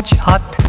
It's hot.